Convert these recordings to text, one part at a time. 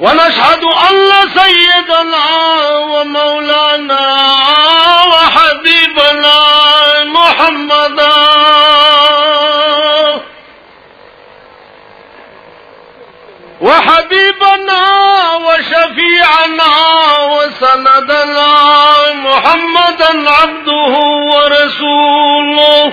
ونشهد أن سيدنا ومولانا وحبيبنا محمدا وحبيبنا وشفيعنا وسندنا محمدا عبده ورسوله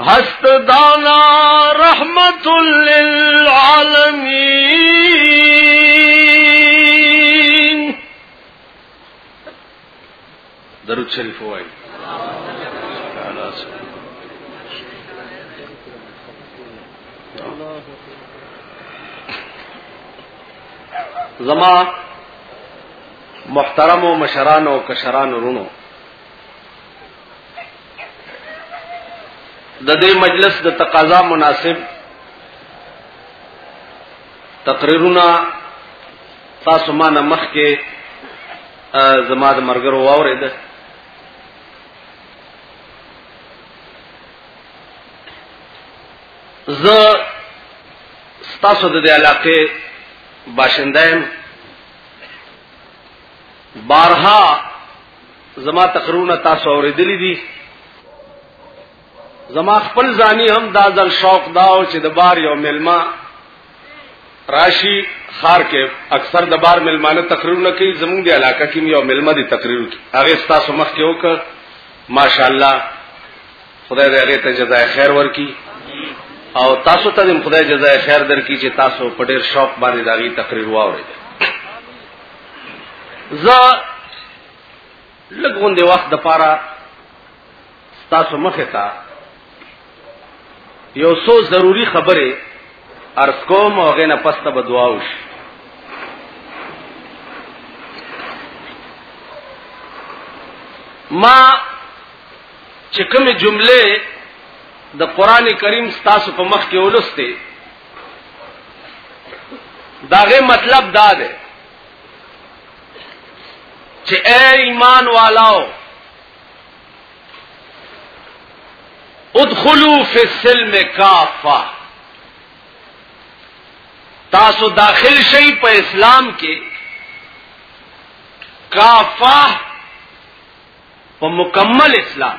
هست دانا رحمت للعالمین درود شریف وای زما محترم و مشران و کشران رونو د دې مجلس د تقاضا مناسب تقریرونه تاسو ما نه مخ کې زما د مرګرو واورید ز تاسو د دې علاقې باشنده يم بارها زما تقرونه تاسو اوریدلې دي زما خپل ځاني هم دا ځل شوق دا او چې د بار یو ملما راشي خار کې اکثر د بار ملمانه تقریرونه کوي زمونږ دی علاقې کې یو ملما دی تقریر کوي هغه تاسو مخ کې وکړه ماشاءالله خدای دې هغه ته جزای خیر ورکړي او تاسو ته دې خدای جزای خیر درکړي چې تاسو په ډېر شوق باندې دا غي تقریر واورئ زه لګون دی وخت د پاره تاسو مخه تا یو څو ضروری خبره ارز کوم او غنه پسته به دعا وشي ما چې کومه جمله د قران کریم ستاسو په مخ کې ولسته داغه مطلب دا ده چې اے ایمان والاو ادخلوا فی السلم کافا تاسو داخل شئ په اسلام کې کافا په مکمل اسلام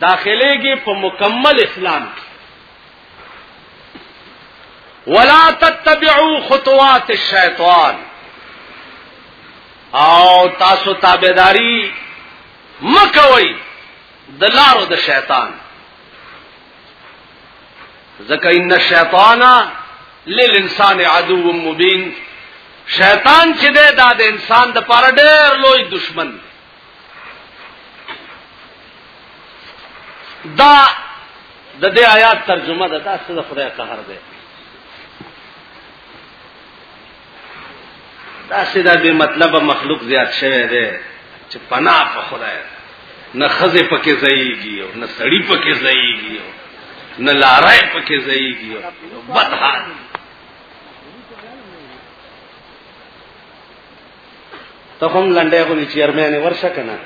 داخلي کې په مکمل اسلام کې ولا تتبعوا خطوات الشیطان او تاسو تابعداري مکوئ د لارو د شیطان ځکه ان الشیطان للانسان عدو مبین شیطان چې ده دا د انسان د پاره ډېر لوی دشمن دی دا د دې آیات ترجمه ده دا څه د خدای قهر ده دا څه د بې مطلب مخلوق زیات شوی دی چې پناه په خدای نه خزه پکې ځایږي او نه سړی پکې ځایږي او نه لارای پکې ځایږي او بد حال ته هم لنډه غونې چیرمن ورشه کنه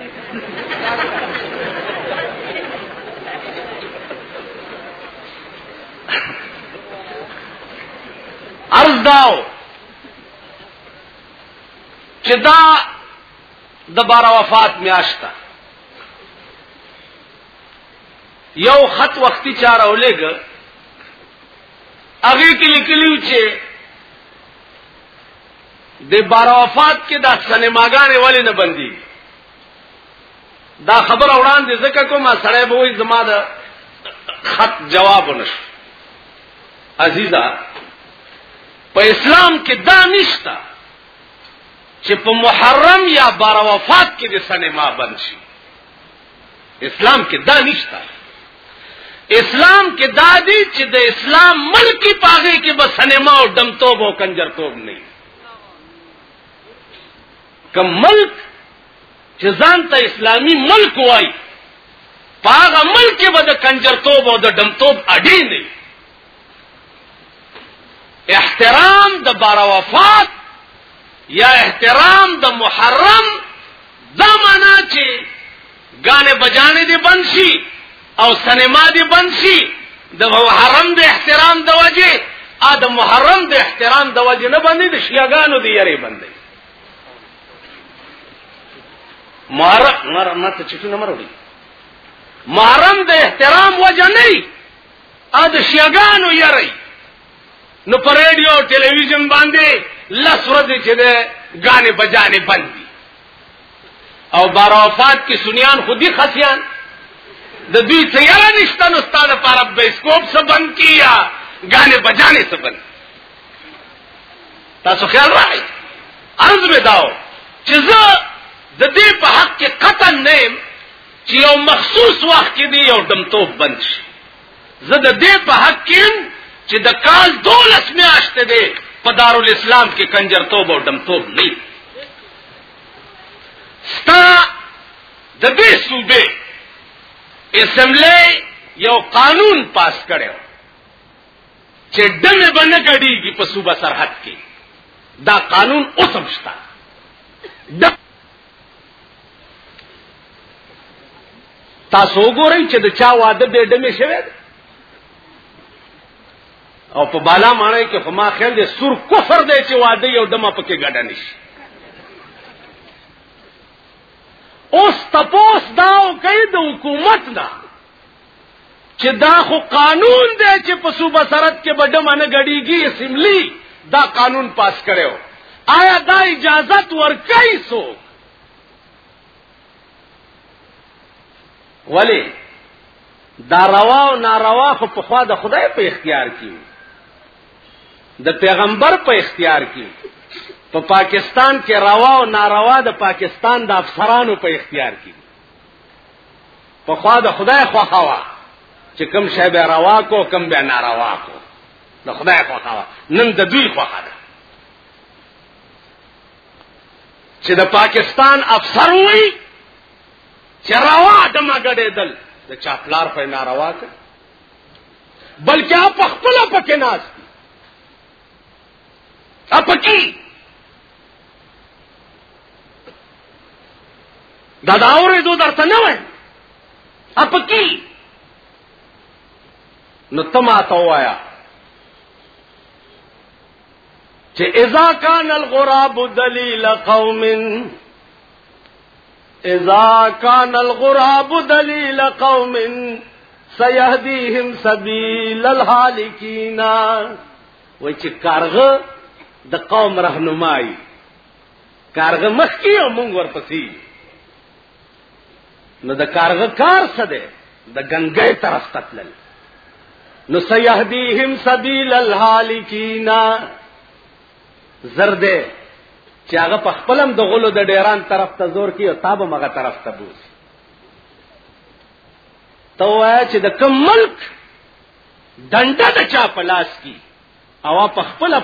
عرض داو چې دا د بار وفات میاشتا یو خط وختي چار اولېګ هغه کې لیکلیو چې د بارافات کې دا سینماګانې ولې نه بندي دا خبر وړاندې ځکه کوم سړی به وي زما د خط جواب نشو عزیزا په اسلام کې دا نشتا چې په محرم یا بارافات کې د سینما بند شي اسلام کې دا نشته اسلام کې دا دی چې د اسلام ملکی پاغه کې بس سینما او دم توب او کنجر توب نه کوم ملک چې ځان ته اسلامی ملک وای پاغه ملک کې به د کنجر توب او د دم توب اډې نه احترام د بار وفات یا احترام د محرم دا معنا چې غانه بجانه دي بنشي او سینما دي بنشي د محرم د احترام د وجه ا د محرم د احترام د وجه نه باندې د شیاګانو دی یری باندې محرم مرمت چټونه مرو محرم د احترام وجه نه ا د شیګانو یری نو پر رادیو او ټلویزیون باندې لس ورځې چې ده غانې بجانې بندي او بارافات کې سنیان خودي خسیان د دوی تیار نشته نو ستاده پر بیسکوپ څخه بند کیا غانې بجانې څخه بند تاسو خیال راځي ارز به داو چې زه د دې په حق کې قطن نه چې یو مخصوص وخت کې دی یو دمتوب بند شي زه د دې په حق کې چې د کال دولس میاشتې دی په دارالاسلام کې کنجرتوب او دمتوب نه ستا د دې صوبې اسمبلی یو قانون پاس کړو چې ډمه باندې کړيږي په صوبه سرحد کې دا قانون اوسم شته تاسو وګورئ چې د چا واده به ډمه شوی او په بالا معنی کې خو ما خیال دې سور کفر دی چې واده یو دمه پکې ګډه نشي اوس تپوس دا او کوي د حکومت نه چې دا خو قانون دی چې په صوبه سرحد کې به ډمه نه ګډیږي اسمبلی دا قانون پاس کړو آیا دا اجازت ورکړي سو ولی دا روا او ناروا خو په خوا د خدای په اختیار کې د پیغمبر په اختیار کې په پا پاکستان کې روا او ناروا د پاکستان د افسرانو په اختیار کې په خوا د خدای خوخوا چې کم شی به روا کو کم به ناروا کو د خدای خوخوا نن د دوی خوخه ده چې د پاکستان افسر وي چې روا د مګړېدل د چاپلار په ناروا کړ بلکې اپ خپل پکې ناز اپ کی دا دا اورې دو درته نه وای اپ کی نو تما ته وایا چې اذا کان الغراب دلیل قوم اذا کان الغراب دلیل قوم سيهديهم سبيل الهالكين وای چې کارغه د قوم رهنمایي کارغه مخکې او مونږ ورپسې نو د کارغه کار څه دی د ګنګې طرف ته تلل نو سيهديهم سبيل الهالكين زرد چې هغه په خپلم د غلو د ډیران طرف ته زور کی او تاب مغه طرف ته بوز تو چې د کم ملک دنده د چا په لاس کې او په خپل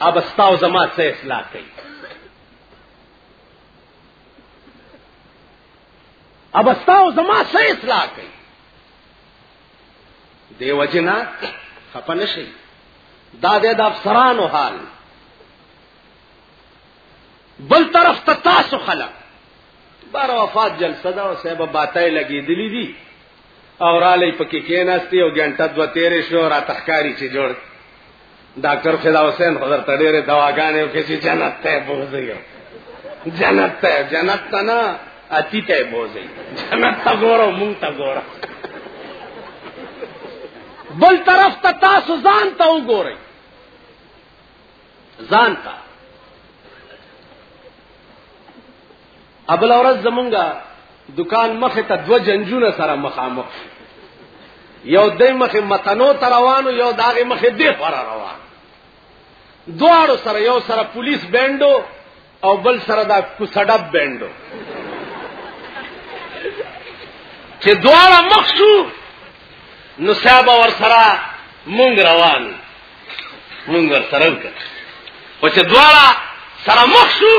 ابستاو زما څه اصلاح کوي ابستاو زما څه اصلاح کوي دیو جنا خپل شي دا د افسرانو حال بل طرف ته تاسو خلک بار وفات جلسه دا او صاحب باته لګې دلی دي او را لې پکې کېناستي او ګنټه دوه تیرې شو را تخکاری چې جوړ ډاکټر فدا حسین حضور تډېره دواګانې او کې چې جنت ته بوزي جنت ته جنت ته نه اتی ته بوزي جنت ته ګورو مونږ ته ګورو بل طرف ته تاسو ځان ته وګورئ ځان ته ابل اورز زمونږه دکان مخه ته دو جنجونه سره مخامخ یو دای مخه متنو تروانو یو داغه مخه دی خور روان دوارو سره یو سره پولیس بینډو او بل سره دا کوسډب بینډو چې دواړه مخ شو نو صاحب ور سره مونږ روان مونږ ور سره وکړ او چې دواړه سره مخ شو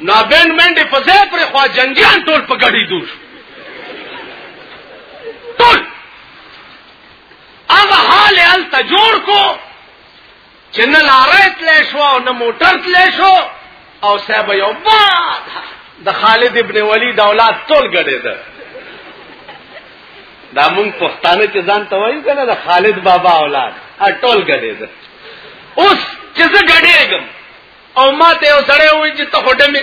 نابین منډې په ځای پر خوا جنگیان ټول په ګډي دور ټول هغه حال ال ته جوړ کو چې نه لارې تلې شو او نه موټر تلې شو او صاحب یو باد د خالد ابن ولید اولاد ټول ګډې ده دا مونږ پښتانه چې ځان ته وایو کنه د خالد بابا اولاد ټول ګډې ده اوس چې زه ګډېږم او ماته یو سړی وای چې ته هډمه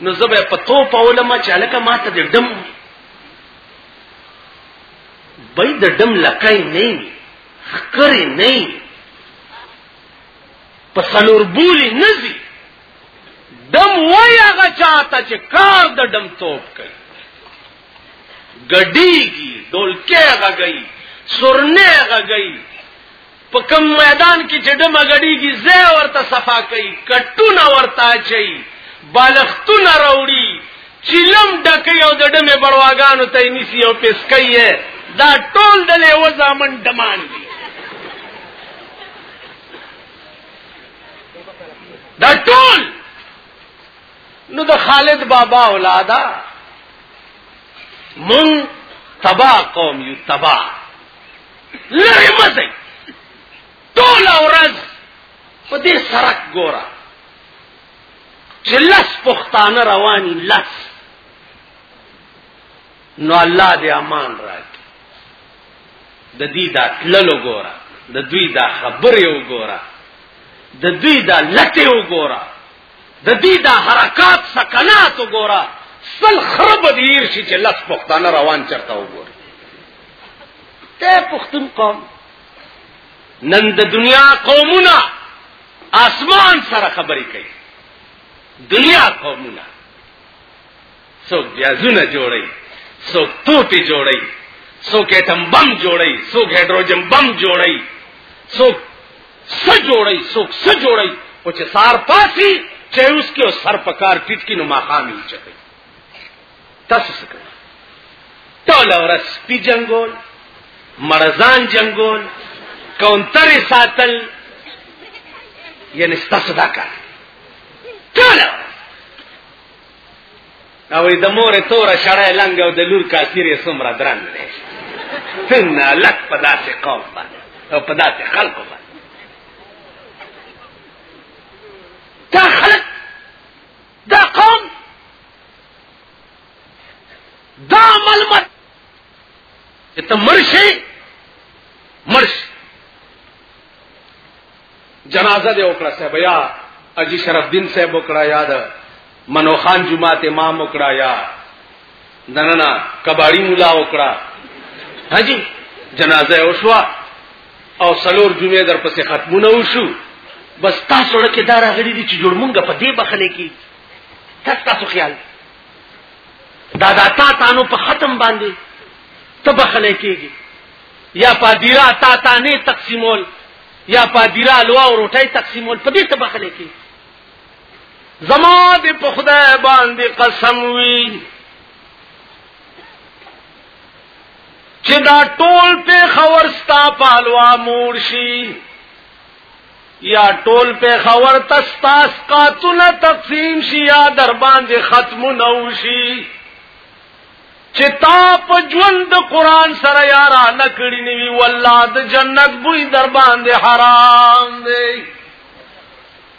نو زبې په تو په علماء چې لکه ماته د دم بای د دم لکای نه خکرې نه په سلور بولی نزي دم وای هغه چاته چې کار د دم توپ کوي ګډیږي ډولکه غږی سرنه غږی په کوم میدان کې چې ډمه غړیږي زه ورته صفا کوي کټونه ورته چي بالښتونه راوړي چیلم ډکې او د ډمه بړواګانو ته نیسی او پیسکې دا ټول د له وزامن ډمان دي دا ټول نو د خالد بابا اولادا مون تبا قوم یو تبا لری مزه ټول ورځ په دې سرک ګورا چې لس پښتانه رواني لس نو الله دې امان راکړي د دې دا تللو ګورا د دوی دا خبرې وګورا د دوی دا لته وګورا د دې دا حرکات سکنات وګورا سل خرب دیر شي چې لس پښتانه روان چرته وګوري ته پښتون قوم نن د دنیا قومونه آسمان سره خبرې کوي دنیا قومونه څوک جازونه جوړي څوک توټي جوړي څوک اټم بم جوړي څوک هایدروجن بم جوړي څوک س جوړي څوک س جوړي او چې سار پاسي چې اوس کې سر پکار ټټ کې نو ماقام یې چته تاسو څه کوي ټول ورځ پی جنگول مرزان جنگول کونتر ساتل یعنی ستاسو دا کار ټول او د مور تور شړای لنګ او د لور کاسیر سمرا درن دی څنګه لک په داسې قوم باندې او په داسې خلکو باندې دا خلک دا قوم دا عمل مر چې ته مرشي مرش جنازه دې وکړه صاحب یا اجي شرف دین صاحب وکړه یاد منو خان جمعه امام وکړه یا دننه کباړی مولا وکړه حاجی جنازه وشوا او سلور جمعه در پسې ختمونه وشو بس تاسو لکه دا راغلي دي چې جوړ مونږ په دې بخنه کې تاسو خیال دا دا تا تانو په ختم باندې ته بخنه کېږي یا پادیرا تا تا نه تقسیمول یا پادیرا لوا او روټي تقسیمول په دې ته بخنه کېږي زما د په خدای باندې قسم وی چې دا ټول په خور ستا پالوا مور شي یا ټول په خور تستاس قاتونه تقسیم شي یا در باندې ختم نو شي چې تا په ژوند قران سره یارا نکړی نیوی والله د جنت بوی در باندې حرام دی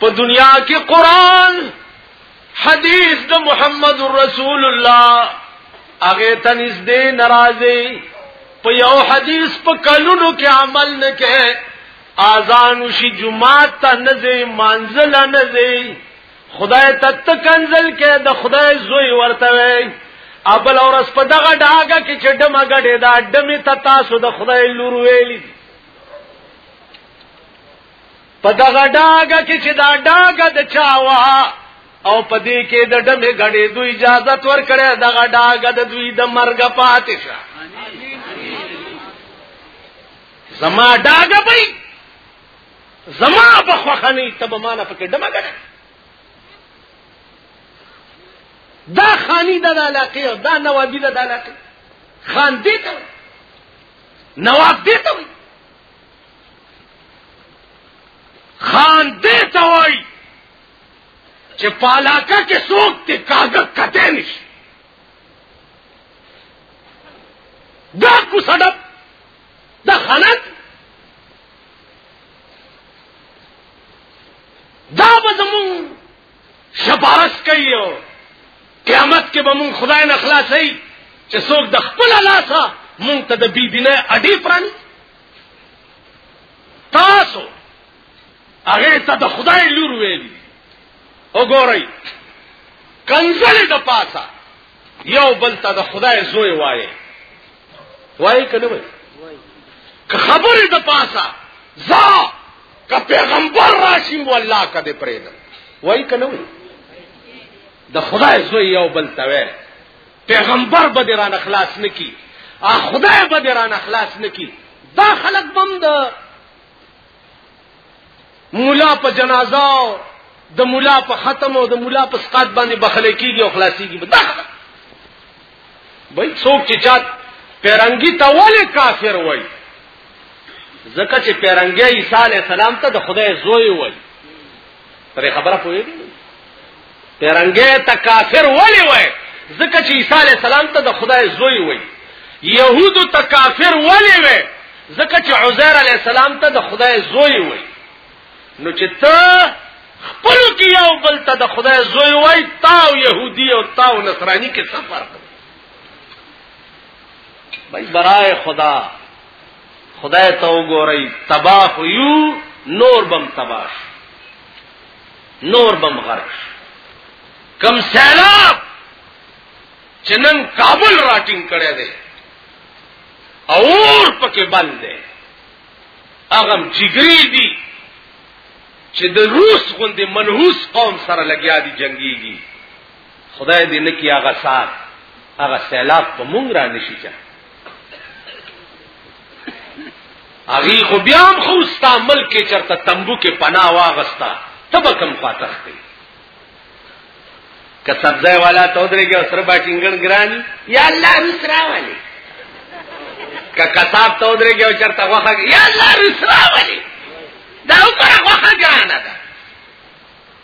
په دنیا کې قران حدیث د محمد رسول الله هغه ته نږدې ناراضي په یو حدیث په کلونو کې عمل نه کې اذان شي جمعه ته نه ځي منزل نه ځي خدای ته تکنزل کې د خدای زوی ورته وي ابل اور اس په دغه ډاګه کې چې ډمه غړې دا ډمه ته تاسو د خدای لور ویلي په دغه ډاګه کې چې دا ډاګه د چا وا او په دې کې د ډمه غړې دوی اجازه ور کړې دغه ډاګه د دوی د مرګ پاتې شه زما ډاګه به زما په خوخنی تب معنا پکې ډمه غړې دا خانی د علاقې او دا نوابی د علاقې خان دې ته نواب دې ته خان دې ته وای چې پالاکه کې څوک ته کاغه کته نشي دا کو سړپ دا خلک دا به زمون شبارس کوي او قیامت کې به مون خدای نه خلاصي چې څوک د خپل لاسه مونږ ته د بی بینه اډی پرانی تاسو هغه ته د خدای لور ویلی وګورئ کنزل د پاسه یو بل ته د خدای زوی وایي وایي کنه وایي که خبرې د پاسه زا که پیغمبر راشي و الله کده پرېد وایي کنه وایي د خدای زوی یو بل ته وایي پیغمبر به دران خلاص نکی ا خدای به دران خلاص نکی دا خلق بم د مولا په جنازه د مولا په ختم او د مولا په سقات باندې بخله کیږي او خلاصيږي دا خلق بل څوک چې چات پیرنګي ته ولې کافر وای ځکه چې پیرنګي عیسی علی السلام ته د خدای زوی وای پرې خبره پوهیږي پیرنګه ته کافر ولی وای ځکه چې عیسی علی السلام ته د خدای زوی وای يهودو ته کافر ولی وای ځکه چې عزیر علی السلام ته د خدای زوی وای نو چې ته خپل کې یو بل ته د خدای زوی وای تاو يهودي او تاو نصراني کې څه فرق دی بھائی برائے خدا خدای ته وګورئ تباہ یو نور بم تباہ نور بم غرق کم سیلاب چې نن کابل راټینګ کړی دی اور پکې بند دی هغه جګری دي چې د روس غوندې منحوس قوم سره لګیا دي جنگيږي خدای دې نکي هغه سات هغه سیلاب په مونږ را نشي چا اغي خو بیا هم خو ستا ملک چرته تنبو کې پناه واغستا تب کم خاطر دی که سبزه والا تو درېږي او سره باټینګن ګرانی یا الله رسرا والی که کتاب تو درېږي او چرته غوخه یا الله رسرا والی دا وکړه غوخه ګرانه ده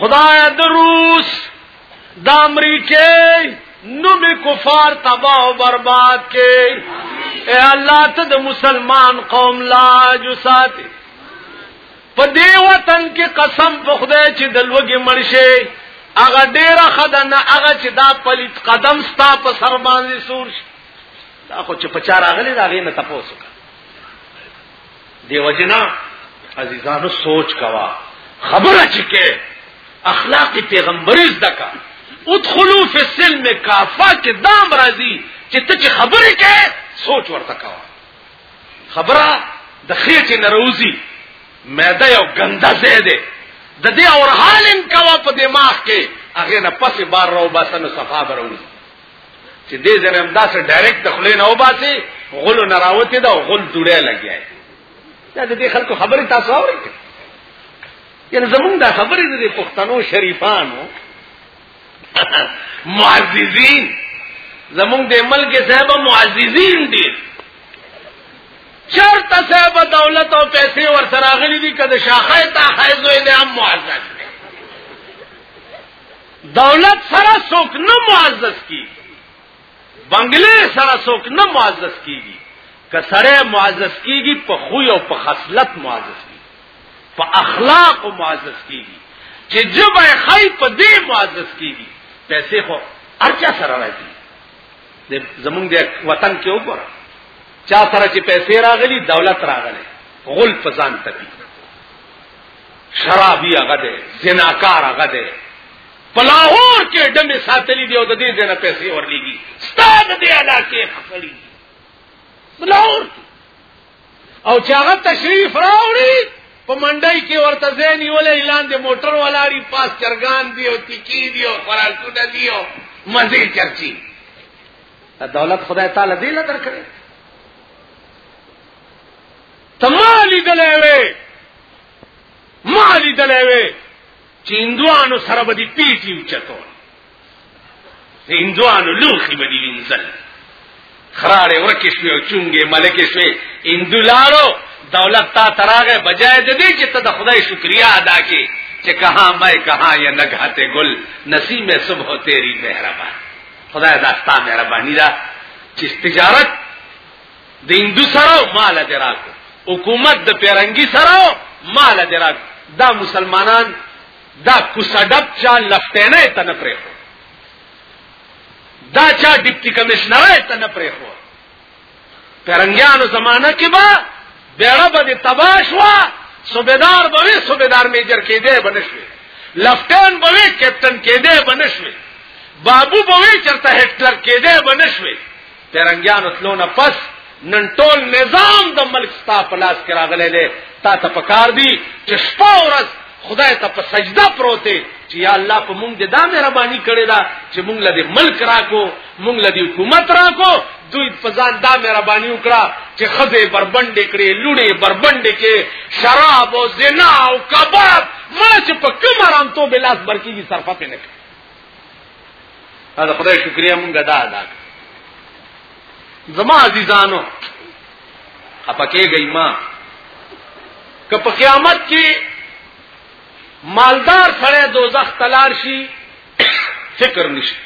خدای د روس د امریکې نوم کفار تباہ او برباد کې اے الله ته د مسلمان قوم لا جو ساتي په دې وطن کې قسم په خدای چې د لوګي مرشه هغه ډیره خدانه هغه چې دا پلیت قدم ستا په سر باندې سور شي دا خو چې په چار اغلی دا غي نه تاسو کا دیو جنا عزیزانو سوچ کوا خبره چکه اخلاق پیغمبري زده کا ادخلوا فی السلم کافا کې دام راځي چې ته چې خبره کې سوچ ورته کوا خبره د خېټې نروزی مېده یو ګنده ځای دی د دې اور حالم کوا په دماغ کې هغه نه پسې بار راو باسنه صفا برو چې دې ځنه هم داسې ډایرکټ تخلین او باسي غل نه راوته دا غل جوړه لګیای دا دې خلکو خبره تاسو اورئ یعنی زمونږ دا خبره دې پښتنو شریفانو معززین زمونږ د ملک صاحب معززین دي چرته صاحب دولت او پیسې ور سره غلي دي کده شاخه تا خایزو دې هم معزز دولت سره څوک نه معزز کی بنگلې سره څوک نه معزز کیږي که سره معزز کیږي په خو او په خصلت معزز کیږي په اخلاق معزز کیږي چې جبه خی په دې معزز کیږي پیسې خو ارچا سره راځي زمونږ د وطن کې وګوره چا سره چې پیسې راغلي دولت راغلي غل فزان تپی شرابی هغه دی زناکار هغه دی په لاهور کې ډمې ساتلې دی او د دې ځنه پیسې ورلېږي ستاد دې علاقې خپلې لاهور او چې هغه تشریف راوړي په منډای کې ورته ځای نیولې اعلان دې موټر ولاړی پاس چرګان دی او تکی دی او خراکونه دی او مزه چرچی دولت خدای تعالی دې لدر کړې ته ما لیدلې وې ما لیدلې وې چې هندوانو سره به دې پیټي وچتو د هندوانو لوخي به دې وینځل خراړې ورکه شوې او چونګې ملکه شوې هندولارو دولت تا تراغه بجای د دې چې ته د خدای شکریا ادا کې چې کها مې کها یا نګهته ګل نسیم صبح تیری مهربان خدای دا ستا مهرباني ده چې تجارت د هندو سره مال دې راکړه حکومت د پیرنګي سره مال دې راکړه دا مسلمانان دا کوسډب چا لفتنه ته نه پرې دا چا ډیپټي کمشنر ته نه پرې خو پیرنګیانو زمانہ کې با بیړه به تباش وا صوبیدار به صوبیدار میجر کې دی بنشوي لفتن به کیپټن کې دی بنشوي بابو به چرته هټلر کې دی بنشوي پیرنګیانو تلو نه پس نن ټول نظام د ملک ستا په لاس کې راغلی دی تا ته پکار دی چې شپه ورځ خدای ته په سجده پروته چې یا الله په مونږ د دا مهرباني کړې ده چې مونږ له دې ملک راکو مونږ له دې حکومت راکو دوی په ځان دا مهرباني وکړه چې خزه بربند کړي لوړې بربند کې شراب او زنا او کباب مړ چې په کوم آرام تو بلاس برکیږي صرفه پې نه کړي دا خدای شکریا مونږه دا ادا زما عزیزانو اپکه گئی ما که په قیامت کې مالدار سره دوزخ تلار شي فکر نشي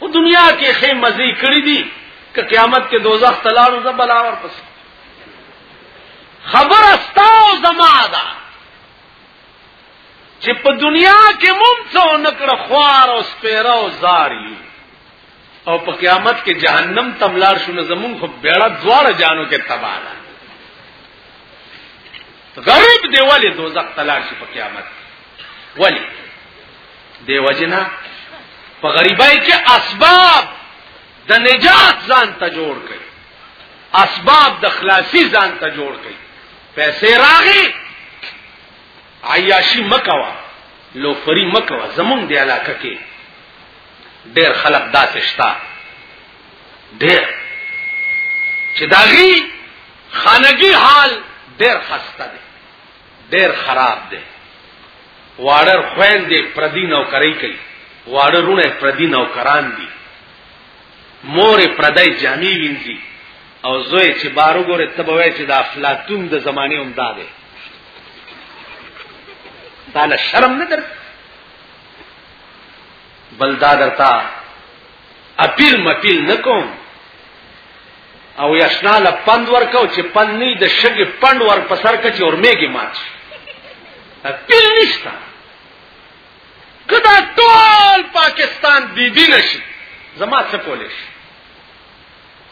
او دنیا کې خې مزي کړی دي که قیامت کې دوزخ تلار او زبلاور پس خبر استاو زما ده چې په دنیا کې مونږه نکړه خوار او سپیره او زاری او په قیامت کې جهنم تملار شو نه زمون خو بیړه دواړه جانو کې تباہ ده غریب دی ولی دوزخ تلار شي په قیامت ولی دی وجنا په غریبای کې اسباب د نجات ځان ته جوړ کړي اسباب د خلاصي ځان ته جوړ کړي پیسې راغې عیاشي مکوا لوفری مکوا زمونږ دی علاقه کې ډېر خلک داسې شتا ډېر چې داغي خانګي حال ډېر خسته دی ډېر خراب دی واړر خويندې پردي نوکرۍ کوي واړرونه پردي نوکران دي مور پردای جامي وینځي او زوی چې بارو ګوره ته به وای چې د افلاطون د زمانه هم دا دی دا له شرم نه در بل دا درتا اپیل مپیل نکوم او یشنا له پند ورکاو چې پند نه د شګې پند ور پسر کچ اور میګي مات اپیل نشتا کدا ټول پاکستان بی بی نشي زما څه کولې شي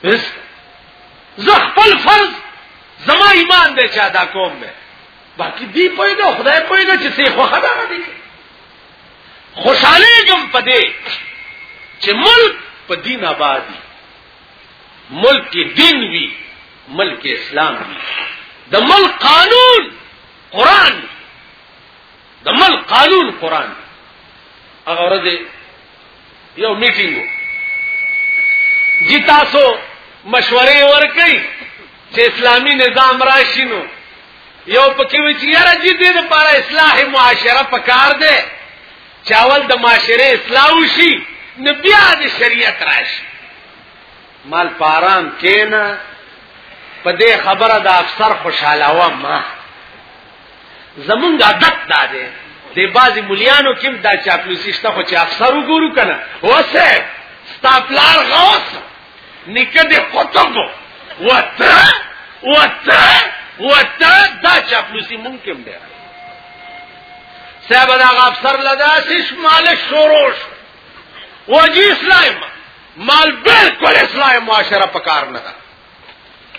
بس زه خپل فرض زما ایمان دی چې ادا کوم به باقی دی پویګه خدای پویګه چې څه خو خبره دي خوشاله کوم پدې چې ملک په دین آبادی ملک کې دین وی ملک اسلام وی د ملک قانون قران د مل قانون قران هغه ورځ یو میټینګ جی تاسو مشورې ورکړي چې اسلامی نظام راشي نو یو پکې وی چې یاره جی دې لپاره اصلاح معاشره پکار دی چاول د معاشره اصلاح وشي نو بیا د شریعت راشي مال پارام کینا په دې خبره د افسر خوشاله و ما زمونږ عادت دا دی د بازي مليانو کې دا چاپلوسي شته خو چې افسر وګورو کنه وسه ستاپلار غوس نکه د قطب وته وته وته دا چاپلوسي ممکن دی صاحب دا افسر لدا سیس مال شوروش وجی اسلام مال بالکل اسلام معاشره پکار نه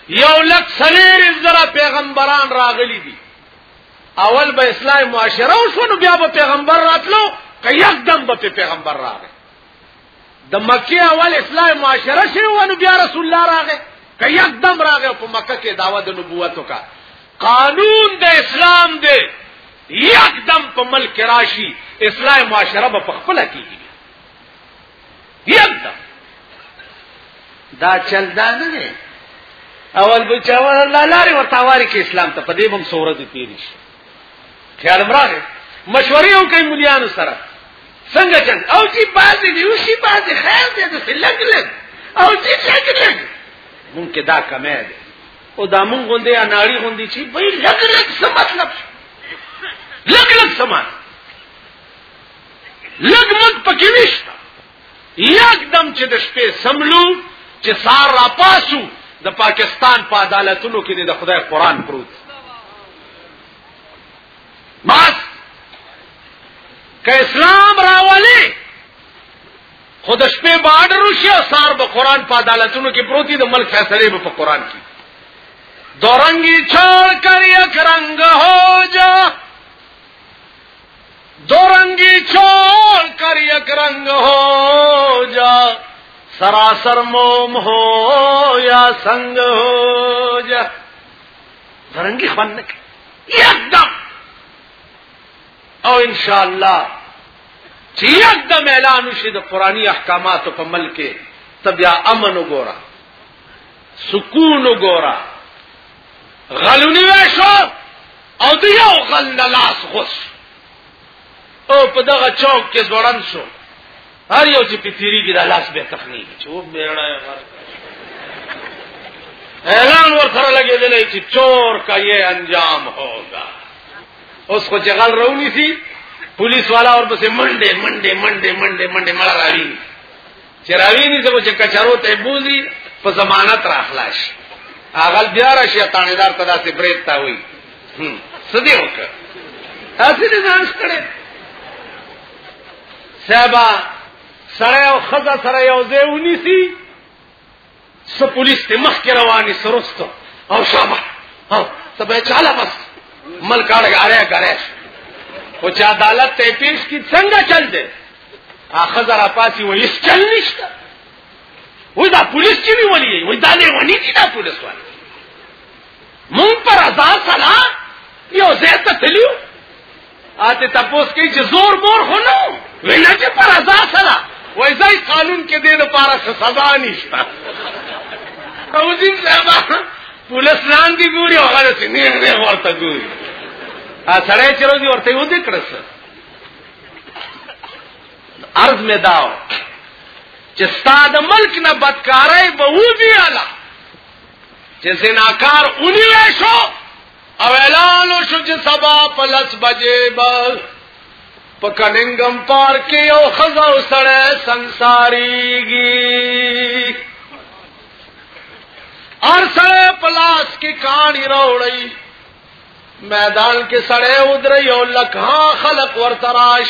یو لک سلیر زرا پیغمبران راغلی دی اول به اسلام معاشره وشو نو بیا به پیغمبر راتلو که یک دم به پیغمبر راغی د مکی اول اسلام معاشره شو نو بیا رسول الله راغی که یک دم راغی په مکه کې داوا د نبوت وکا قانون د اسلام دی یک دم په ملک راشي اسلام معاشره به په خپل کېږي یم ته دا چل دا نه دی اول به چا الله لاري ورته واري کې اسلام ته په دې بم سورې دي تیری شي خیال مراغه مشورې هم کوي مليانو سره څنګه چل او چې بازي دی او شي بازي خیر دی د لګ لګ او چې لګ لګ مونږ کې دا کمه ده او دا مونږ غوندې یا ناری غوندې چې به لګ لګ څه مطلب لګ لګ څه مطلب لګ مګ پکې نشته یک دم چې د شپې سملو چې سار را پاسو د پاکستان په پا عدالتونو کې د خدای قران پروت بس که اسلام راولي خود شپې بارډر وشي او سار به قران په پا عدالتونو کې پروت دي د ملک فیصله به په قران کې دورنګي چھوڑ کر یک رنگ هو جا دو رنگی چھوڑ کر یک رنگ ہو جا سراسر موم ہو یا سنگ ہو جا دو رنگی خوان نکی یک دم او انشاءاللہ چی یک دم اعلانو شی دا قرآنی احکاماتو پا ملکی تب یا امنو گورا سکون وګوره غلونی وشو او د یو غل نه لاس غوس او په دغه چوک کې ځوړن شو هر یو چې پتیری کې د لاس به تخنیک چې و بیړا اعلان ورته لګېدل چې چور کا یې انجام ہوگا اوس خو جګل رونی سي پولیس والا اور بس منډه منډه منډه منډه منډه مړه راوي چې راوی دي چې کچارو ته بوزي په ضمانت راخلاش اغل بیا را شیطان دار تدا سی بریت تا وی سدی وکړه تاسو دې ځان ستړي سبا سره او خزه سره یو ځای ونیسی سو پولیس ته مخ کې رواني سرستو او شابه او سبه چاله بس مل کاړ غاره غاره او چې عدالت ته پیش کی څنګه چل دی اخذ را پاسی و هیڅ چل نشته وای دا پولیس چې وی ولي وای دا نه ونی دي دا پولیس وای مون پر ازا سلام یو زه ته تلیو اته تاسو کې چې زور مور خو نو ویل چې پر ازا سره وای ځای قانون کې دې لپاره سزا نشته او دې صاحب پولیس لاندې ګوري او هغه سي نه نه ورته ګوري ا سړی چې روزي ورته یو دې کړس عرض می داو چې ستاد ملک نه بدکارای به ودی اعلی چې زناکار اونې شو او اعلان شو چې سبا په لس بجې به په کننګم پارک کې یو خزا او سړی سنساریږي ار سړی پلاس کې کانی راوړی میدان کې سړی ودرې او لکه خلق ورتراش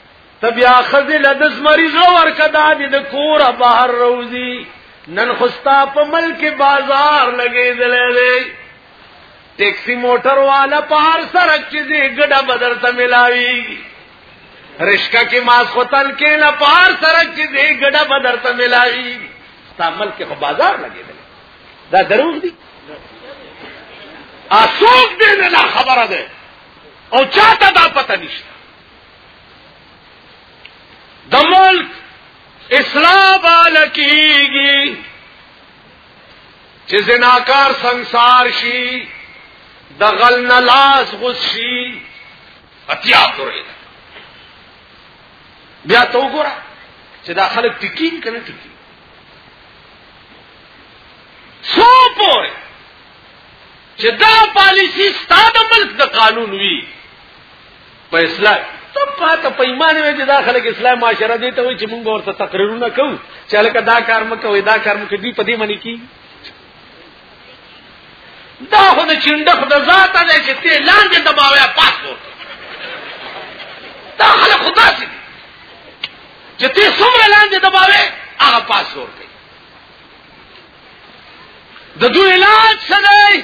ته بیا خزه لدس مریض ورکه دا دې د کوره بهر روزي نن خوستا په ملک بازار لګېدلې دی ټیکسی موټر والا پار سرک چې دې ګډه بدر ته ملاوي رشکا کې ماس خوتل کې لا پار سرک چې دې ګډه بدر ته ملاوي ستا ملک په بازار لګېدل دا دروغ دي اسوک دې نه خبره ده او چاته دا پته نشته د ملک اصلاح بالا کیږي چې زناکار ਸੰسار شي د غل نه لاس غوس شي اتیا پرې بیا تو ګره چې دا خلک ټکین کنه ټکین سو پورې چې دا پالیسی ستاسو ملک د قانون وی په اسلام ته پاته په ایمان وې چې دا خلک اسلام معاشره دي ته وي چې موږ ورته تقریرونه کوو چې لکه دا کار مکوې دا کار مکوې دوی په دې منی کی دا خو د چندخ د ذات نه چې ته لاندې دباویا پاسپورت دا خلک خدا سي چې ته څومره لاندې دباوې هغه پاسپورت د دوی علاج څه دی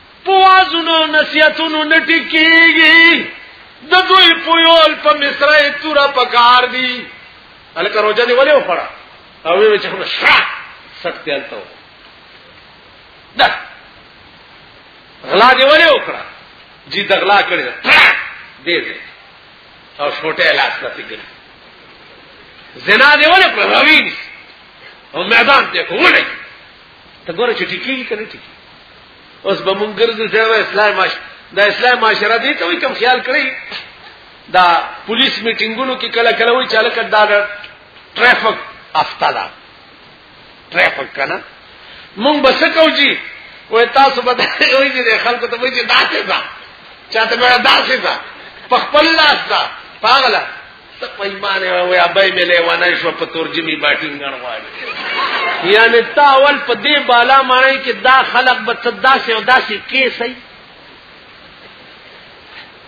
پوازونو نصیحتونو نټی کیږي د دوی پویول په مصرای تورا پکار دی الکه روزه دی ولې وخړه او وی چې خو شرا سخت یالته و دا غلا دی ولې وکړه جی دغلا کړی دی دی او شوټه لاس لته ګل زنا دی ولې په روین او میدان ته کوله ته ګوره چې ټیکي کنه ټیکي اوس به مونږ ګرځو چې اسلام ماش دا اسلام معاشره دی ته وي کوم خیال کړی دا پولیس میټینګونو کې کله کله وي چې لکه دا ټریفک افتالا ټریفک کنه مونږ بس کوو جی وې تاسو به وایي چې خلکو ته وایي چې دا څه ده چاته به دا څه ده په خپل لاس ده پاغله ته پیمانه وای ابای مې لیوانه شو په ترجمه باټینګ غواړي یعنی تا اول په دې بالا معنی کې دا خلق به تدا سه او دا سه کې سي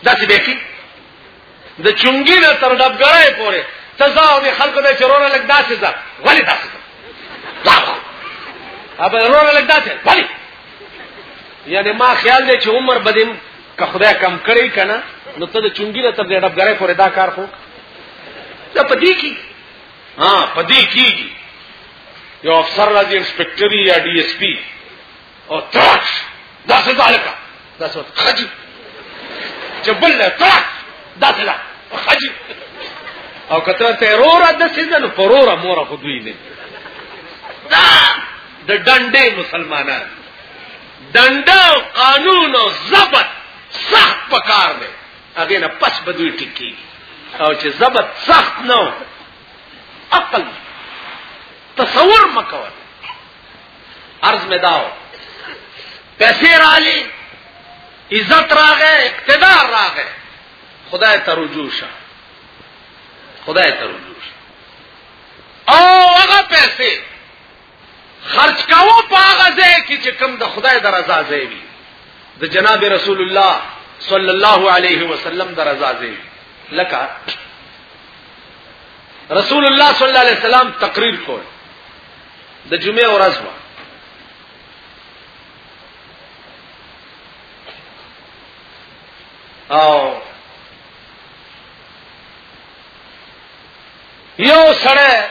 دا سه به کې د چونګی نه تر ډبګړای پورې تزا او خلکو د چرونه لګ دا سه ځه ولی دا سه لا ابا رونه لګ دا سه ولی یعنی ما خیال دی چې عمر بدیم که خدای کم کړی کنه نو ته د چونګی له تر دې ډبګره پورې دا کار خو دا پدې کی ها پدې کیږي یو افسر راځي انسپکټر یا ډي اس پی او ترک دا څه ځالکا دا څه خجی چې بل له ترک دا څه خجی او کتر ته رورا د سیزن پرورا مور خو دوی نه دا د ډنډې مسلمانان دنده او قانون او ضبط سخت پکار دی هغه نه پس به دوی ټکی او چې ضبط سخت نه و عقل تصور مکوه عرض می داو پیسې رالی عزت راغې اقتدار راغې خدای ته رجوع شه خدای ته رجوع شه او هغه پیسې خرج کاوه په هغه ځای کې چې کوم د خدای د رضا ځای وي د جناب رسول الله صلی الله علیه وسلم د رضا ځای لکه رسول الله صلی الله علیه وسلم تقریر کول د جمعې ورځ و او یو سره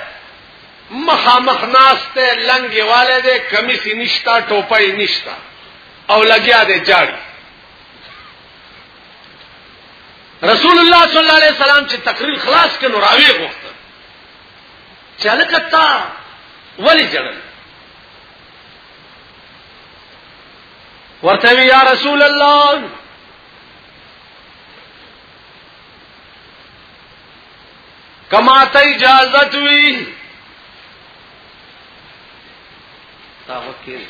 مخامخ ناس ته لنګي والے دې کمیسی نشتا ټوپای نشتا او لګیا دې جاړي رسول الله صلی الله علیه وسلم چې تقریر خلاص کړي نو راوي غوښته چاله کتا ولی جړل ورته وی یا رسول الله کما ته اجازه وی تا وکیل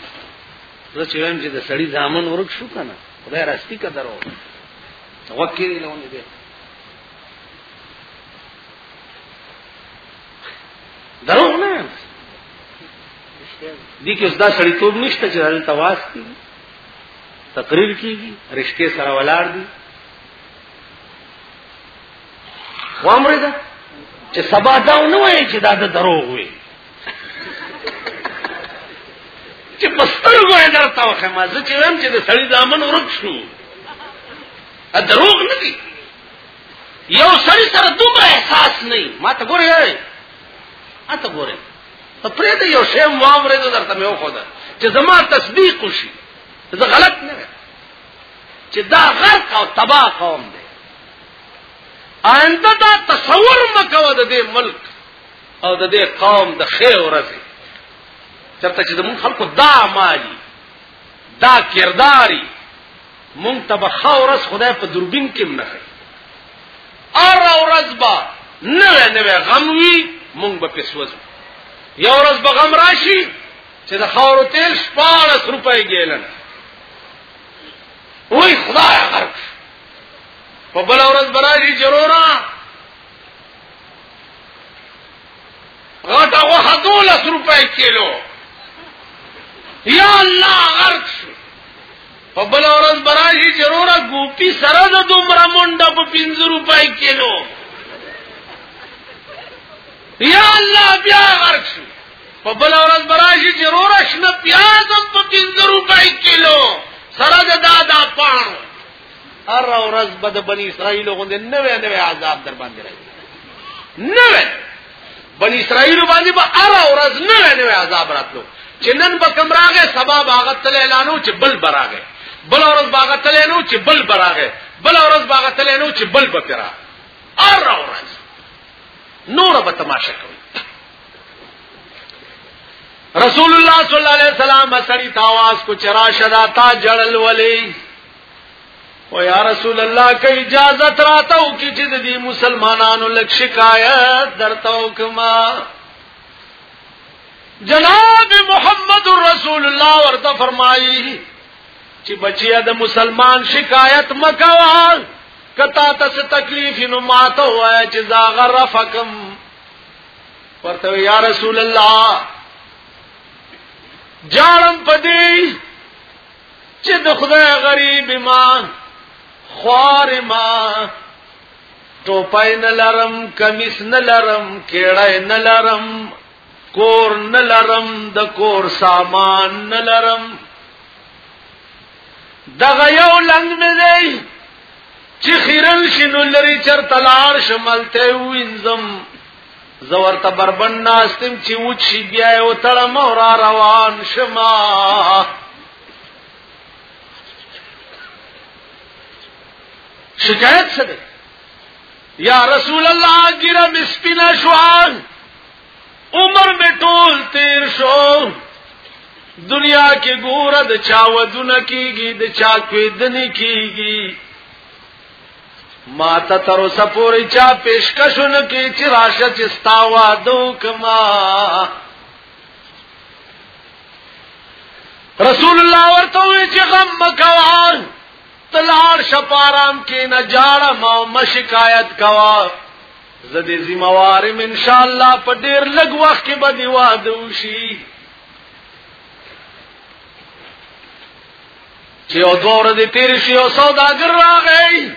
زه چې ویم چې د سړی ځامن ورک شو کنه خدای راستی قدر و وکیل له ونی دی درو نه دي کې اوس دا سړی توب نشته چې حالت تواس کی تقریر کیږي رشته سره ولاړ دي وامره ده چې سبا دا نه وایي چې دا د دروغ وي چې بستر غوې درته وخه ما زه چې ویم چې د سړی دامن ورک شو ا دروغ نه دي یو سړی سره دومره احساس نه ما ته ګورې یې ا ته ګورې په پرې ته یو شی مو امر دې درته مې وخو ده چې زما تصدیق وشي زه غلط نه چې دا غرق او تباہ قوم دی آئنده دا تصور مکوه د دې ملک او د دې قوم د خیر ورځي چرته چې د مون خلکو دا مالی دا کرداري مونږ ته به خورس خدای په دوربین کې نه خي اور اورز با نوې نوې غم وی مونږ به پسوځ یو ورځ به غم راشي چې د خاورو تیل 14 روپۍ ګیلن وای خدای غرق په بل ورځ براشي ضرورا غټه وه دولس روپۍ کیلو یا الله غرق شو په بل ورځ براشي ضرورا ګوپی سره د دومره منډه په 50 روپۍ کیلو یا الله بیا غرق شو په بل ورځ براشي چې رورش نه پیاز هم په پنځه روپۍ کیلو سره د دا دا پانو هر ورځ به د بنی اسرائیل غوندې نوې نوې عذاب در باندې راځي نوې بنی اسرائیل باندې به هر ورځ نوې نوې عذاب راتلو چې نن به کوم راغې سبا باغ تل اعلانو چې بل براغې بل ورځ باغ تل نو چې بل براغې بل ورځ باغ تل نو چې بل بکرا هر ورځ نور به تماشا کوي رسول الله صلی الله علیه وسلم سړی تاواز کو چرا شدا تا جړل ولی او یا رسول الله که اجازه راتاو کی چې د مسلمانانو لک شکایت درتاو کما جناب محمد رسول الله ورته فرمایي چې بچیا د مسلمان شکایت مکوال کتا تاسو تکلیف نو ماته وای چې دا غرفکم ورته یا رسول الله جارم پدی چې د خدای غریب ما خوار ما ټوپای نه لرم کمیس نه لرم کېړای نه لرم کور نلرم د کور سامان نلرم دغه یو لنګ مې دی چې خیرل شنو لري چر تلار شملته وینځم زور ته بربند ناستم چې وچ شي بیا او تړه مور روان شما شکایت څه دی یا رسول الله ګیره مسپینا شو عمر می ټول تیر شو دنیا کې ګوره د چا ودونه کیږي د چا کویدنی کیږي ما ته تر اوسه پورې چا پیشکشونه کې چې راشه چې ستا وادو کما رسول الله ورته وی چې غم مکوان ته لاړ شه په ارام کېنه، ژاړه مه او مه شکایت کوه، زه دې ذمهوار یم، انشاالله په ډېر لږ وخت کې به دې واده وشي. چې یو دوه ورځې تېرې شوې او سوداګر راغی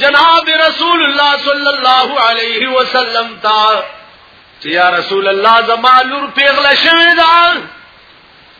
جناب رسول الله صلی الله علیه وسلم ته چې یا رسول الله زما لور پیغله شوې ده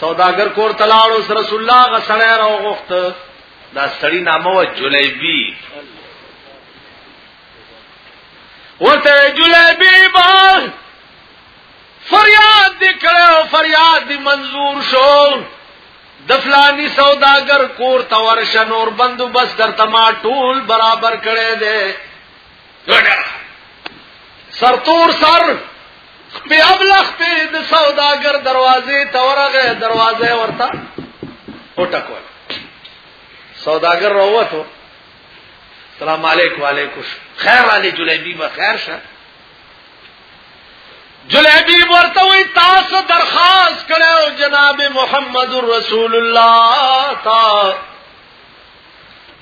سوداګر کور تلاړو رسول الله غسړی راو غوخت دا سړی نامه و جلیبی ورته جلیبی با فریاد دی کړو فریاد دی منظور شو د فلانی سوداګر کور تورش نور بندوبست در تما ټول برابر کړي دي سرتور سر په ابلخ په د سوداګر دروازې تورغه دروازه ورته وټکول سوداګر راوته سلام علیک وعلیکم خیر علی جلیبی به خیر شه جلیبی ورته وی تاسو درخواست کړو جناب محمد رسول الله تا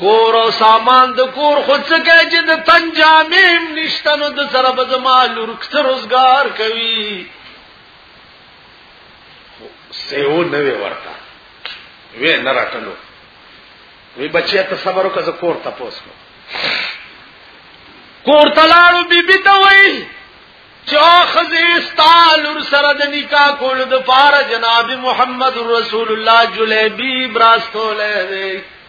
کور او سامان د کور خود څه کوي چې د تن جامې نشته نو د سره به زما لور څه روزګار کوي سیو نه وی ورته وی نه راتلو وی بچی ته صبر وکړه کور ته پوسو کور ته لاړو بیبي ته وای چاخذی استال ور سره د نکاح کول د پاره جناب محمد رسول الله جلیبی براستو لې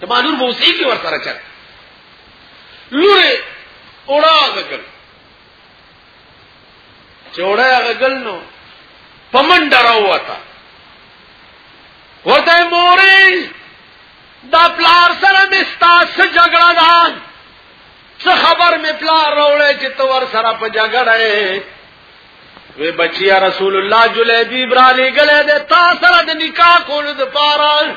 د مالور موسی کې ور سره چر لوري اوړا غل چې اوړا غل نو پمن ډراوتا ورته مورې دا پلار سره مې ستاسو جګړه ده څه خبر مې پلار راوړې چې تو ور سره په جګړه یې وی بچیا رسول الله جلیبی برالي غلې ده تا سره د نکاح کول د پاره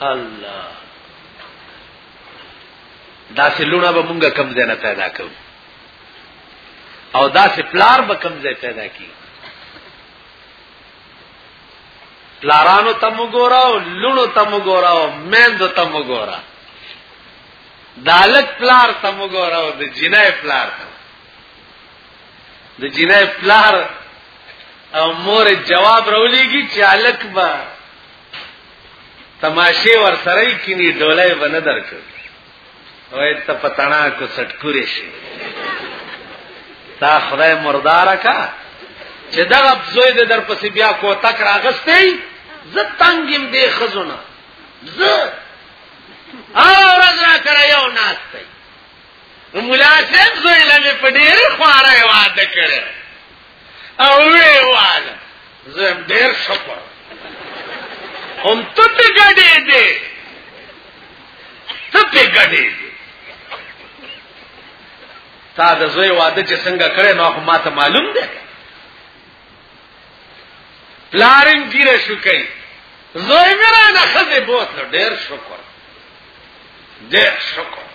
الله دا سلونه به مونږه کم ځای نه پیدا کوو او دا سه پلار به کم ځای پیدا کی پلارانو تم ګورا او لونو تم ګورا او مندو تم ګورا دالک پلار تم ګورا او د جنای پلار تم د جنای پلار او مور جواب راولېږي چې الک به تماشه ور سره کینی ډولای بنه درکړ وای ته پتانا کو سټکورې شي تا خدای مردار کا چې دا زوی د در پسې بیا کو تک راغستې ز تنگیم دې خزونه ز اور از را کرا یو ناس ته مولا صاحب زوی لمه په ډېر خواره واده کړو او وی واله زه ډیر شکر هم ته په ګډې دې ته په ګډې دې تا د زوی واده چې څنګه کړې نو خو ماته معلوم دی پلارین ګیره شو کوي زوی مې را نه خزه بوت ډیر شکر ډیر شکر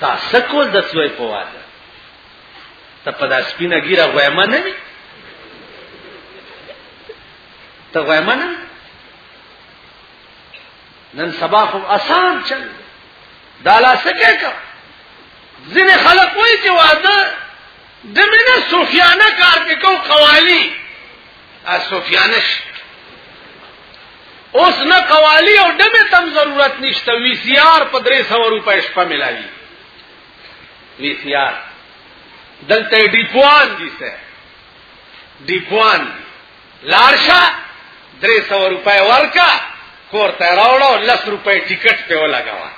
تا سکول د سوی په واده ته په داس پینه ګیره غوېما نه وي ته غوېما نه نن سبا خو آسان چل دا لا سکه کا ځینې خلک وایي چې واده د مینه صوفیانه کار کې کو قوالی ا صوفیانش اوس نه قوالی او دمه تم ضرورت نشته وی سی آر په 300 روپے شپه ملاوي وی سی آر دلته ډیپوان دي سه ډیپوان لارشا 300 روپے ورکا کور ته راوړو 10 روپے ټیکټ په ولګاوه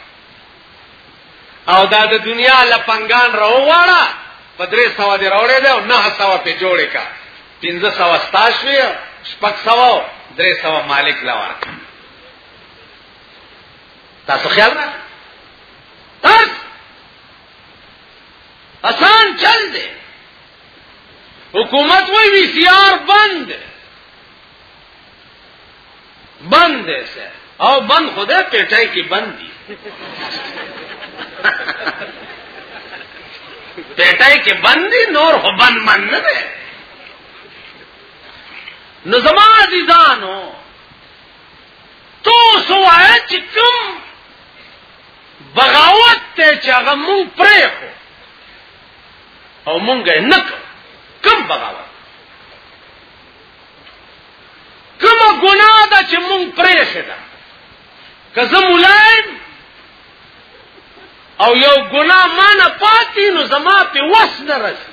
او دا د دنیا لپنګان راوواړه په درې سوا دی راوړې ده او نه سوا په جوړې کا پنځه سوا ستاشوي شپږ سوا درې سوا مالک لوار تاسو خیال راځي ترک آسان چل دے حکومت وہی وی سی آر بند بند ہے سر اور بند خود ہے پیٹائی کی بند دی پیٹائی کی بند دی نور ہو بند من نہ دے نظمان عزیزان ہو تو سوای چې کوم بغاوت ته چې هغه مونږ پرې کو او مونږ یې نه کوم بغاوت کوم ګناه ده چې مونږ پرې شدا که زه ملایم او یو ګناه ما نه پاتې نو زما په وس نه رسي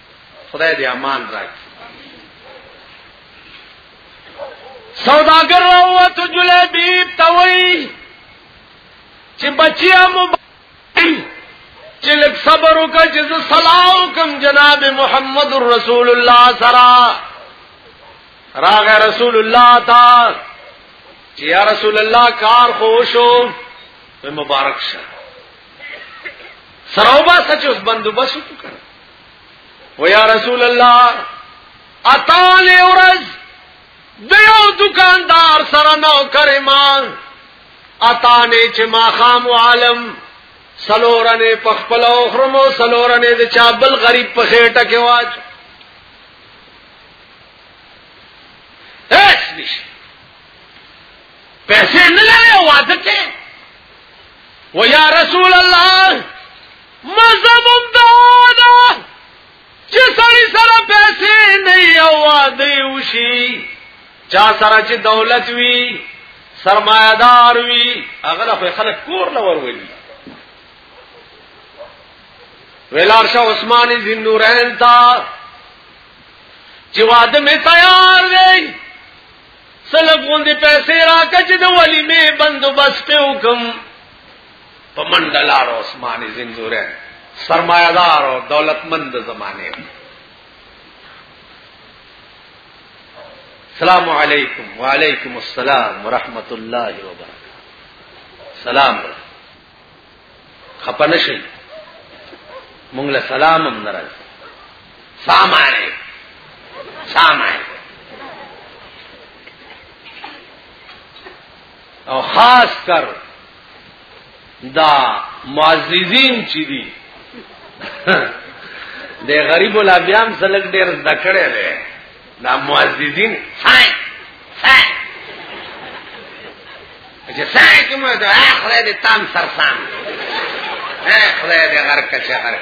خدای دې امان راکړي سوداګر راوت جلیبیب توئی چې بچیا مو چې لک صبر وکړه چې سلام کوم جناب محمد رسول الله سرا راغ رسول الله تا چې یا رسول الله کار خوشو مبارک شه سروبا سچ اوس بندوبست وکړه و یا رسول الله اتاله ورځ د یو دکاندار سره نو کرمان اتانه چې ما خام عالم سلورنه پخپل او خرمو سلورنه د چابل غریب په خېټه کې واچ هیڅ نشي پیسې نه لري واده کې و یا رسول الله مذهب هم دا ده چې سړی سره پیسې نه او واده وشي چا سره چې دولت وي سرمایدار وي هغه خو خلک کور نه ورولي ویلار شاه عثمان زندورین تا چې واده می تیار دی سلګوندې پیسې راکچ د ولی می بندوبست وکم په منډلار او عثماني زنجورین سرمایدار او دولتمند زمانه السلام علیکم وعلیکم السلام ورحمت الله وبرکاته سلام خپنه شي مونږ له سلام هم ناراض سامانه سامانه او خاص کر دا معززین چې دي د غریب الابیام سلک ډیر دکړې ده دا معززین سای سای چې سای کومه ده اخره د تام سرسام اخره د غر کچه غر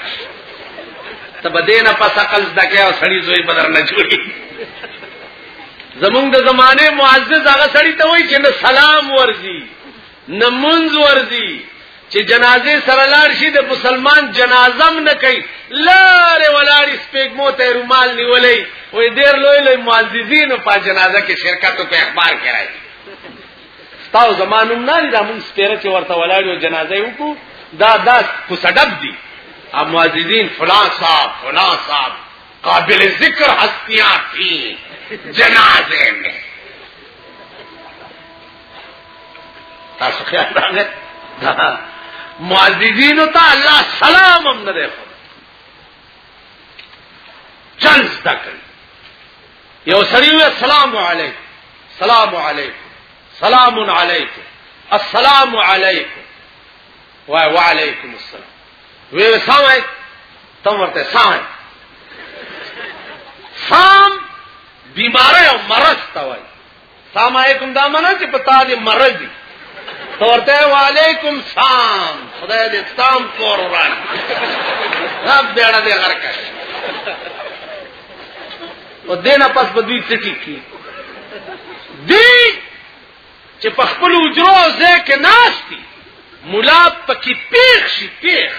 ته بدینه پس عقل دکې او سړی زوی بدر نه جوړي زمونږ د زمانه معزز هغه سړی ته وایي چې نه سلام ورځي نه منځ ورځي چې جنازه سره لاړ شي د مسلمان جنازم نه کوي لار ولاړ سپېګمو ته رومال نیولې وې ډېر لوی لوی معززین په جنازه کې شرکت او په اخبار کې راځي تاسو زمانو نه لري موږ سپېره چې ورته ولاړ یو جنازه وکړو دا دا کو سبب دي ا معززین فلان صاحب فلان صاحب قابل ذکر ہستیاں تھیں جنازے میں تاسو خیال راغی معززین ته الله سلام هم نه دی چل زده کړ یو سړی وی السلام علیکم سلام علیکم سلام علیکم السلام علیکم وای وعلیکم السلام وی سلام علیکم تم ورته سلام سام بیماری او مرض ته وای سامعیکم دا منا چې پتا دې مرز دي تورته وعلیکم سلام خدای دې تام کور وران رب دې اړه دې غر کړ او دینه پس بدوی څه ټیک کی دی چې په خپل وجرو ځکه ناشتي مولا پکې پیښ شي پیښ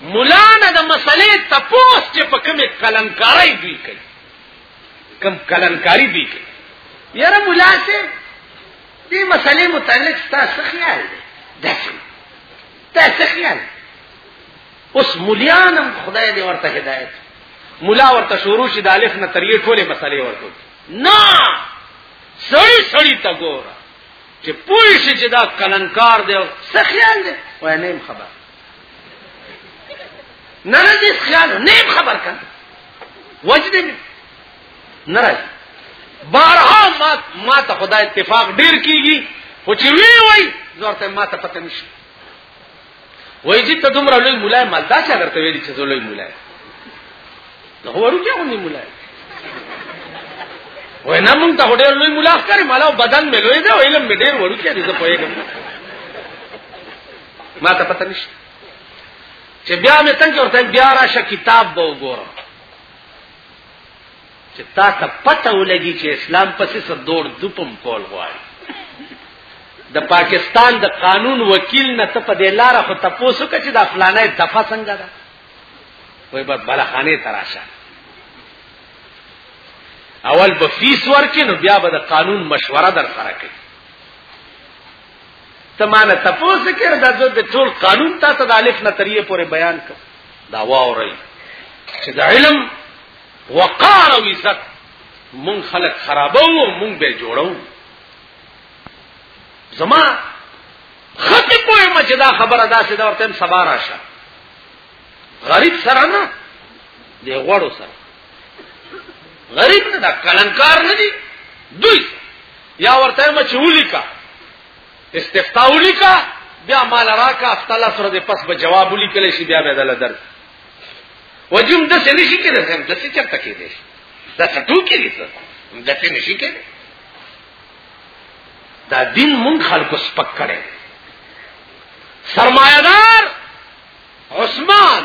مولا نه د مسلې تپوس چې په کومه کلنکاري دوی کوي کم کلنکاری دی کې یاره مولا سه دې مسلې متعلق تاسو خیال دی داسې تاسو خیال اوس مليانم خدای دې ورته هدایت مولا ورته شروع شي د الف نه تر یې ټولې مسلې ورته نه سړی سړی تا ګوره چې پوه شي چې دا کلنکار دی څه خیال دی وای نه خبر نه نه دې خیال نه خبر کړ وجدې نه راځي بارها ما ما ته خدای اتفاق ډیر کیږي خو چې وی وای زورته ما ته پته نشي وای چې ته دومره لوی مولای مالدا چې درته ویل چې لوی مولای نو ورو کې ونی مولای وای نه مونږ ته ډیر لوی مولای ښکاري مالا بدن مې لوی دی علم مې ډیر ورو کې دي زه پوهیږم ما ته پته نشته چې بیا مې تنګ ورته بیا راشه کتاب به وګورم چې تا ته پته ولګي چې اسلام پسې څه دور دوپم کول غواړي د پاکستان د قانون وکیل نه ته په دې لار خو تاسو کې چې د فلانه دفعه څنګه ده وای په بلخانه تراشه اول به فیس ورکې نو بیا به د قانون مشوره در سره کوي ته ما نه تپوس کړ دا د ټول قانون ته ته د الف نه تریه پورې بیان کړ دا واوري چې د علم وقار او عزت مون خلق خرابو او مون به جوړو زما خطه کوی ما چې دا خبره دا سي دا ورته سبا راشه غریب سره نه دی غوړو سره غریب نه دا کلنکار نه دي دوی یا ورته ما چې ولیکا استفتاء ولیکا بیا مال راکا افتلا سره د پس به جواب ولیکل شي بیا به دل درد وجم د سلی شي کېږي هم د څه چرته کېږي دا څه ټو کېږي څه د څه نشي کېږي دا دین مون خلکو سپک کړي سرمایدار عثمان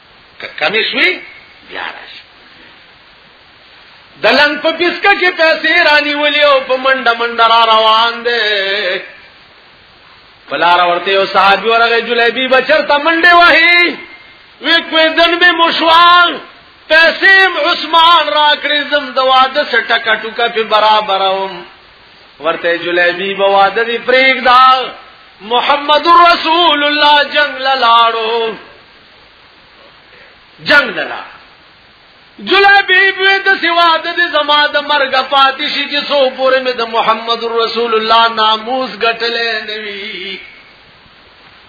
که کمی شوی بیا راشي دلن په پیسکه کې پیسې رانی ولې او په منډه منډه را روان دی بلار ورته یو صحابي ورغه جلیبی بچر ته منډه وهي وی کوی دن به مشوال پیسې عثمان را کړې زم د واده سټه کټوکا په برابر اوم ورته جلیبی به واده دی پرېګ دا محمد رسول الله جنگ لاړو جنگ دلا جلا بی بی د سوا د زما د مرګ پاتې شي چې سو پورې مې د محمد رسول الله ناموس غټلې نوي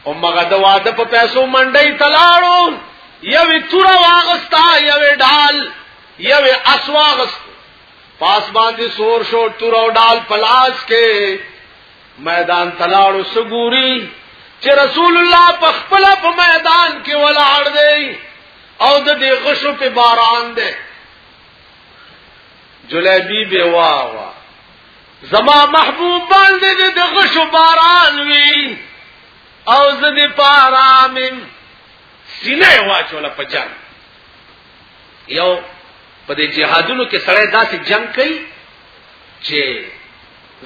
او مګه د واده په پیسو منډي تلاړو یوې تور واغستا یوې ډال یوې اسواغست پاس باندې سور شو تور او ډال پلاس کې میدان تلاړو سګوري چې رسول الله په خپل په میدان کې ولاړ دی او د دې غشو په باران دی جلیبی به وا وا زما محبوب باندې د غشو باران وی او زه دې پارامم سینه واچوله په جنگ یو په دې جهادونو کې سړی داسې جنگ کوي چې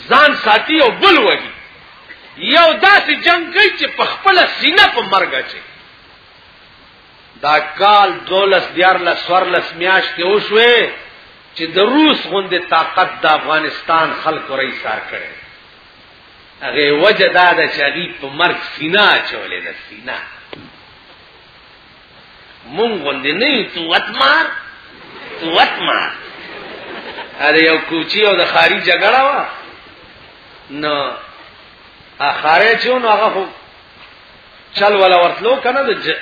ځان ساتي او بل وږي یو داسې جنگ کوي چې په خپل سینه په مرګ اچي دا کال دولس دیارلس سورلس میاشتې وشوې چې د روس غوندې طاقت د افغانستان خلکو رئیس سار کړي هغه وجه دا ده چې هغه په مرګ سینا چولې ده سینا مونږ غوندې نه یو توت مار توت مار دا یو کوچی او د خاري جګړه وا نو اخاره چون هغه خو چل ولا ورتلو کنه د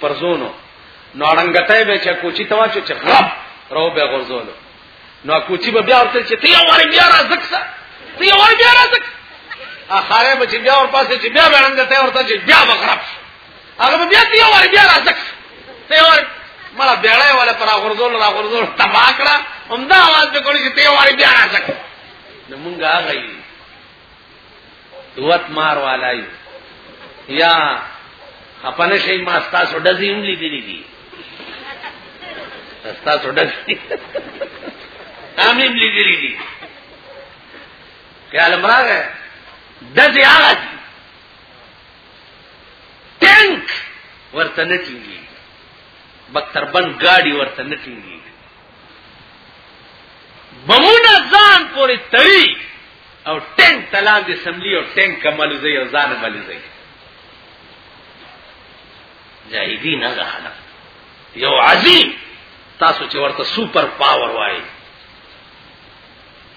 پرزونو نو اړنګته به چې کوچی توا چې غب راو به غرزولو نو کوچی به بیا ورته چې تی واره بیا راځک سره تی واره بیا راځک اخاره به چې بیا ور پاسې چې بیا اړنګته ورته چې بیا بغرب شو هغه بیا دی یو ور بیا راځک ته یو مړه بیړای ولا پر غرزول را غرزول تبا کړه همدا आवाज به کولی چې ته یو ور بیا راځک نو مونږه هغه یې دوت مار والا یې یا خپل شي ما تاسو ډزې هم لیدلې دي تاسو ډزې هم لیدلې دي خیال مراغه دځه هغه ټینک ورته نه ټینګي بکتربند گاډي ورته نه ټینګي بمونه ځان پورې تړي او ټینک تلان دي سملی او ټینک کمالو زي او ځان مالي زي جاهدین هغه خلک یو عظیم تاسو چې ورته سوپر پاور وایي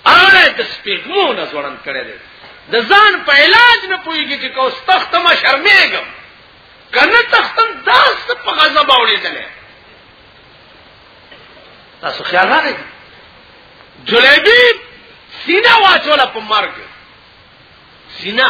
هغه د سپېګمو نه ځوړند کړی دی د ځان په علاج نه پوهېږي چې کوس تخت ما شرمېږم که نه تختم داس په غضب اوړېدلی تاسو خیال راغی جلیبی سینه واچوله په مرګ سینه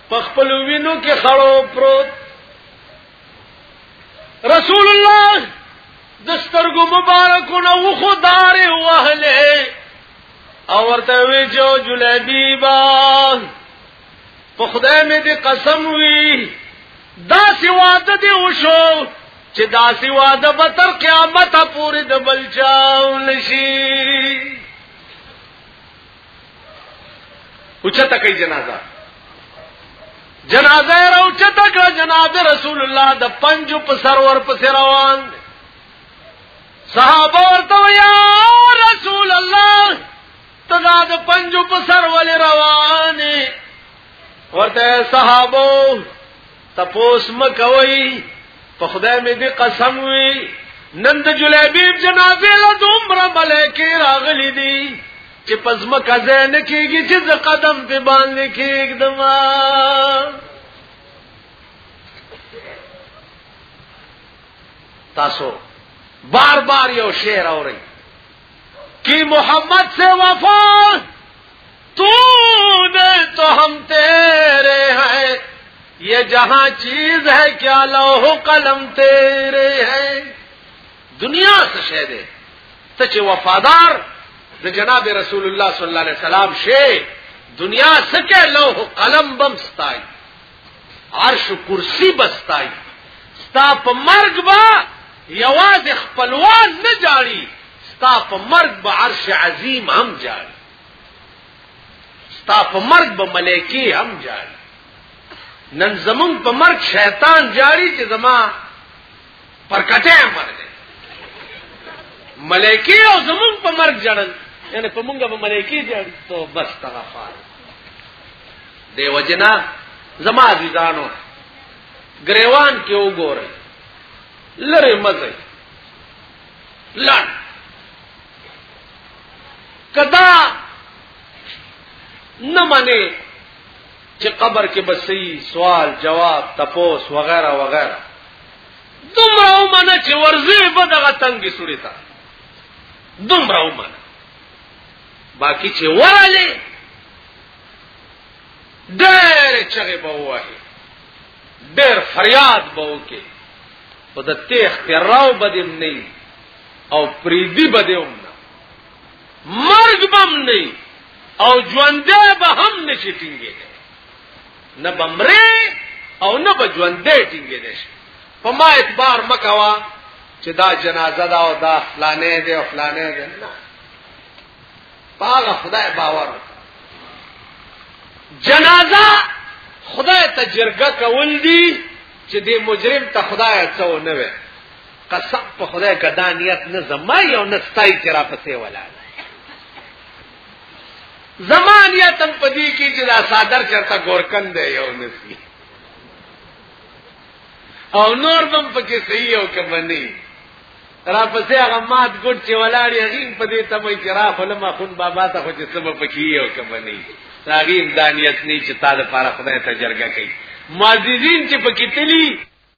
په خپل وینو کې خړو پروت رسول الله د سترګو مبارکو نه وخو دارې وهلې او ورته وی جو جلیبی با په خدای مې دې قسم وی دا سی واده دې وشو چې دا سی واده به تر قیامت پورې د بلچاو نشي اوچته کوي جنازه جنازه را اوچته کړه جناب رسول الله د پنجو په سرور په روان صحابه ورته یا رسول الله تدا د پنجو په سرور رواني ورته صحابه تپوس مکوي په خدای مې دې قسم وي نن د جلیبی جنازه له دومره ملائکه راغلي دي چې پزم کزه نه کیږي چې ز قدم په باندې کېږدم تاسو بار بار یو شعر اورئ کی محمد سے وفا تو نے تو ہم تیرے ہیں یہ جہاں چیز ہے کیا لوہ قلم تیرے ہیں دنیا سے شہد ہے تچے وفادار د جناب رسول الله صلی الله علیه وسلم شی دنیا سکه لوح قلم بم ستای عرش کرسی بستای ستا په مرګ با یواز خپلوان نه جاړي ستا په مرګ به عرش عظیم هم جاړي ستا په مرګ به ملائکی هم جاری نن زمون په مرګ شیطان جاری چې زما پر کټه مر دی ملائکی او زمون په مرګ جړل یعنی په مونږه به ملائکی جاری تو بس تغفار دی وجنا زما عزیزانو گریوان کې وګورئ لره مزه لړ کدا نه منی چې قبر کې بسې سوال جواب تپوس وغیرہ وغیرہ دومره ومنه چې ورځې په دغه تنګي سوري تا دومره ومنه باقی چې وراله ډېر چغه به وایي ډېر فریاد به وکي او د تیخ تراو بدیم نه او پریدی به دیوم نه مرګ بم نه او ژوندې به هم نشي ټینګې نه بمرې او نه به ژوندې ټینګې دي په ما اعتبار مکوا چې دا جنازه دا او دا فلانه دی او فلانه دی نه پاغه خدای باور جنازه خدای ته جرګه کول دي چې دې مجرم ته خدای څو نه وي قسم په خدای که دا نیت نه زما یو نه ستای چې را پسې ولاړ زما نیت هم په دې کې چې دا صادر چرته ګورکن دی یو نسی او نور بم پکې صحیح او کمنی را پسې هغه مات ګډ چې ولاړ یغین په دې تمه چې را خلما خون بابا ته خو چې سبب پکې او کمنی راغیم دانیت نه چې تا د پاره خدای ته جرګه کوي معززین چې پکې تلی